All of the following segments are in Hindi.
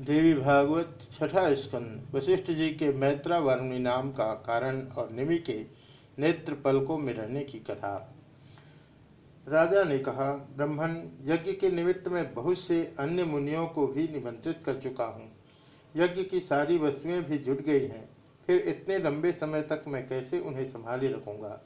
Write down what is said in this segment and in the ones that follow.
देवी भागवत छठा स्कंद। वशिष्ठ जी के मैत्रा वर्णी नाम का कारण और निमि के नेत्र पलकों में रहने की कथा। राजा ने कहा ब्रह्मण यज्ञ के निमित्त में बहुत से अन्य मुनियों को भी निमंत्रित कर चुका हूँ। यज्ञ की सारी वस्तुएँ भी जुट गई हैं। फिर इतने लंबे समय तक मैं कैसे उन्हें संभाले रखूँगा?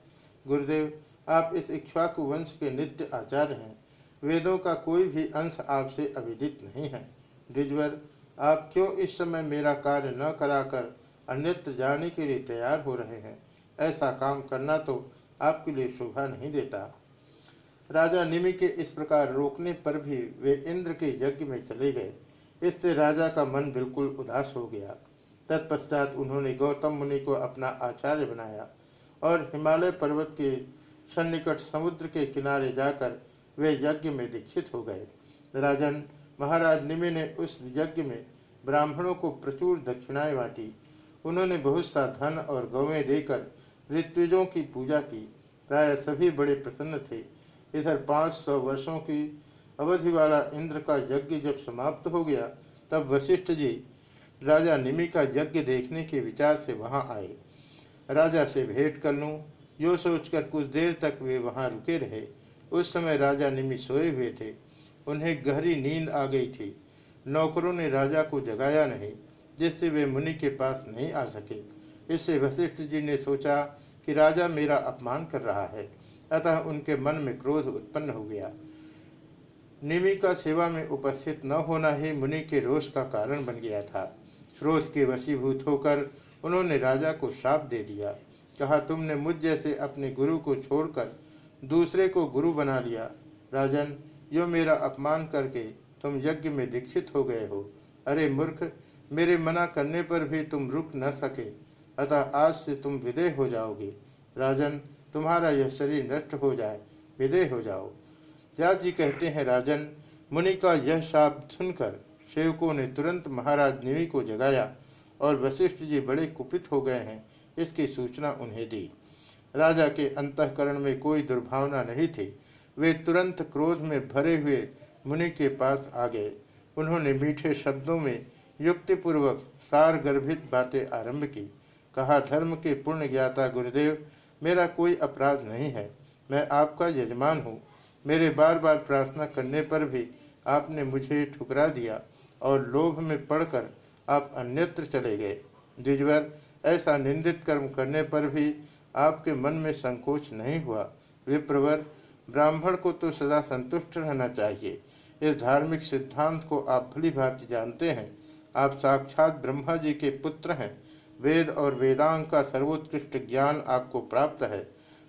गुरुदेव, आप इस इक्ष्वाकु वंश के नित्य आचार्य हैं। वेदों का कोई भी अंश आपसे अविदित नहीं है। द्विजवर आप क्यों इस समय मेरा कार्य न कराकर अन्यत्र जाने के लिए तैयार हो रहे हैं? ऐसा काम करना तो आपके लिए शोभा नहीं देता। राजा निमि के इस प्रकार रोकने पर भी वे इंद्र के यज्ञ में चले गए। इससे राजा का मन बिल्कुल उदास हो गया। तत्पश्चात उन्होंने गौतम मुनि को अपना आचार्य बनाया और हिमालय पर्वत के सन्निकट समुद्र के किनारे जाकर वे यज्ञ में दीक्षित हो गए। राजन महाराज निमि ने उस यज्ञ में ब्राह्मणों को प्रचुर दक्षिणाएँ बांटी। उन्होंने बहुत सा धन और गौवें देकर ऋत्विजों की पूजा की। प्राय सभी बड़े प्रसन्न थे। इधर पाँच सौ वर्षों की अवधि वाला इंद्र का यज्ञ जब समाप्त हो गया, तब वशिष्ठ जी राजा निमि का यज्ञ देखने के विचार से वहाँ आए। राजा से भेंट कर लूँ। यो सोचकर कुछ देर तक वे वहाँ रुके रहे। उस समय राजा निमि सोए हुए थे। उन्हें गहरी नींद आ गई थी। नौकरों ने राजा को जगाया नहीं, जिससे वे मुनि के पास नहीं आ सके। इससे वशिष्ठ जी ने सोचा कि राजा मेरा अपमान कर रहा है, अतः उनके मन में क्रोध उत्पन्न हो गया। निमि का सेवा में उपस्थित न होना ही मुनि के रोष का कारण बन गया था। क्रोध के वशीभूत होकर उन्होंने राजा को श्राप दे दिया। कहा, तुमने मुझ जैसे अपने गुरु को छोड़कर दूसरे को गुरु बना लिया। राजन यो मेरा अपमान करके तुम यज्ञ में दीक्षित हो गए हो। अरे मूर्ख, मेरे मना करने पर भी तुम रुक न सके। अतः आज से तुम विदय हो जाओगे। राजन, तुम्हारा यह शरीर नष्ट हो जाए। विदय हो जाओ। जा जी कहते हैं, राजन, मुनि का यह शाप सुनकर सेवकों ने तुरंत महाराज निवि को जगाया और वशिष्ठ जी बड़े कुपित हो गए हैं। इसकी सूचना उन्हें दी। राजा के अंतकरण में कोई दुर्भावना नहीं थी। वे तुरंत क्रोध में भरे हुए मुनि के पास आ गए। उन्होंने मीठे शब्दों में युक्तिपूर्वक सार गर्भित बातें आरंभ की। कहा, धर्म के पूर्ण ज्ञाता गुरुदेव, मेरा कोई अपराध नहीं है। मैं आपका यजमान हूँ। मेरे बार बार प्रार्थना करने पर भी आपने मुझे ठुकरा दिया और लोभ में पड़कर आप अन्यत्र चले गए। द्विजवर, ऐसा निंदित कर्म करने पर भी आपके मन में संकोच नहीं हुआ। विप्रवर ब्राह्मण को तो सदा संतुष्ट रहना चाहिए। इस धार्मिक सिद्धांत को आप भली भांति जानते हैं। आप साक्षात ब्रह्मा जी के पुत्र हैं। वेद और वेदांग का सर्वोत्कृष्ट ज्ञान आपको प्राप्त है।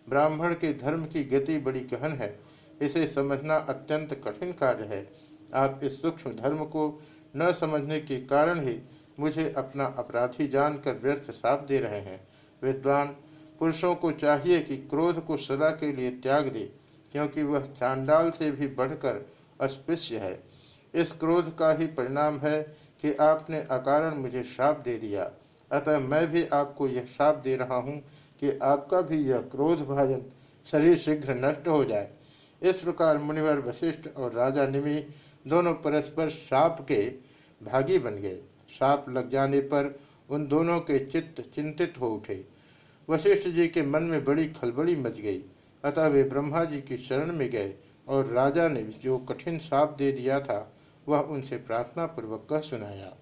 ब्राह्मण के धर्म की गति बड़ी गहन है। इसे समझना अत्यंत कठिन कार्य है। आप इस सूक्ष्म धर्म को न समझने के कारण ही मुझे अपना अपराधी जानकर व्यर्थ साप दे रहे हैं। विद्वान, पुरुषों को चाहिए कि क्रोध को सदा के लिए त्याग दे। क्योंकि वह चांडाल से भी बढ़कर अस्पृश्य है। इस क्रोध का ही परिणाम है कि आपने अकारण मुझे श्राप दे दिया। अतः मैं भी आपको यह श्राप दे रहा हूँ कि आपका भी यह क्रोध भाजन शरीर शीघ्र नष्ट हो जाए। इस प्रकार मुनिवर वशिष्ठ और राजा निमि दोनों परस्पर श्राप के भागी बन गए। श्राप लग जाने पर उन दोनों के चित्त चिंतित हो उठे। वशिष्ठ जी के मन में बड़ी खलबली मच गई। अतः वे ब्रह्मा जी की शरण में गए और राजा ने जो कठिन साप दे दिया था, वह उनसे प्रार्थना पूर्वक कह सुनाया।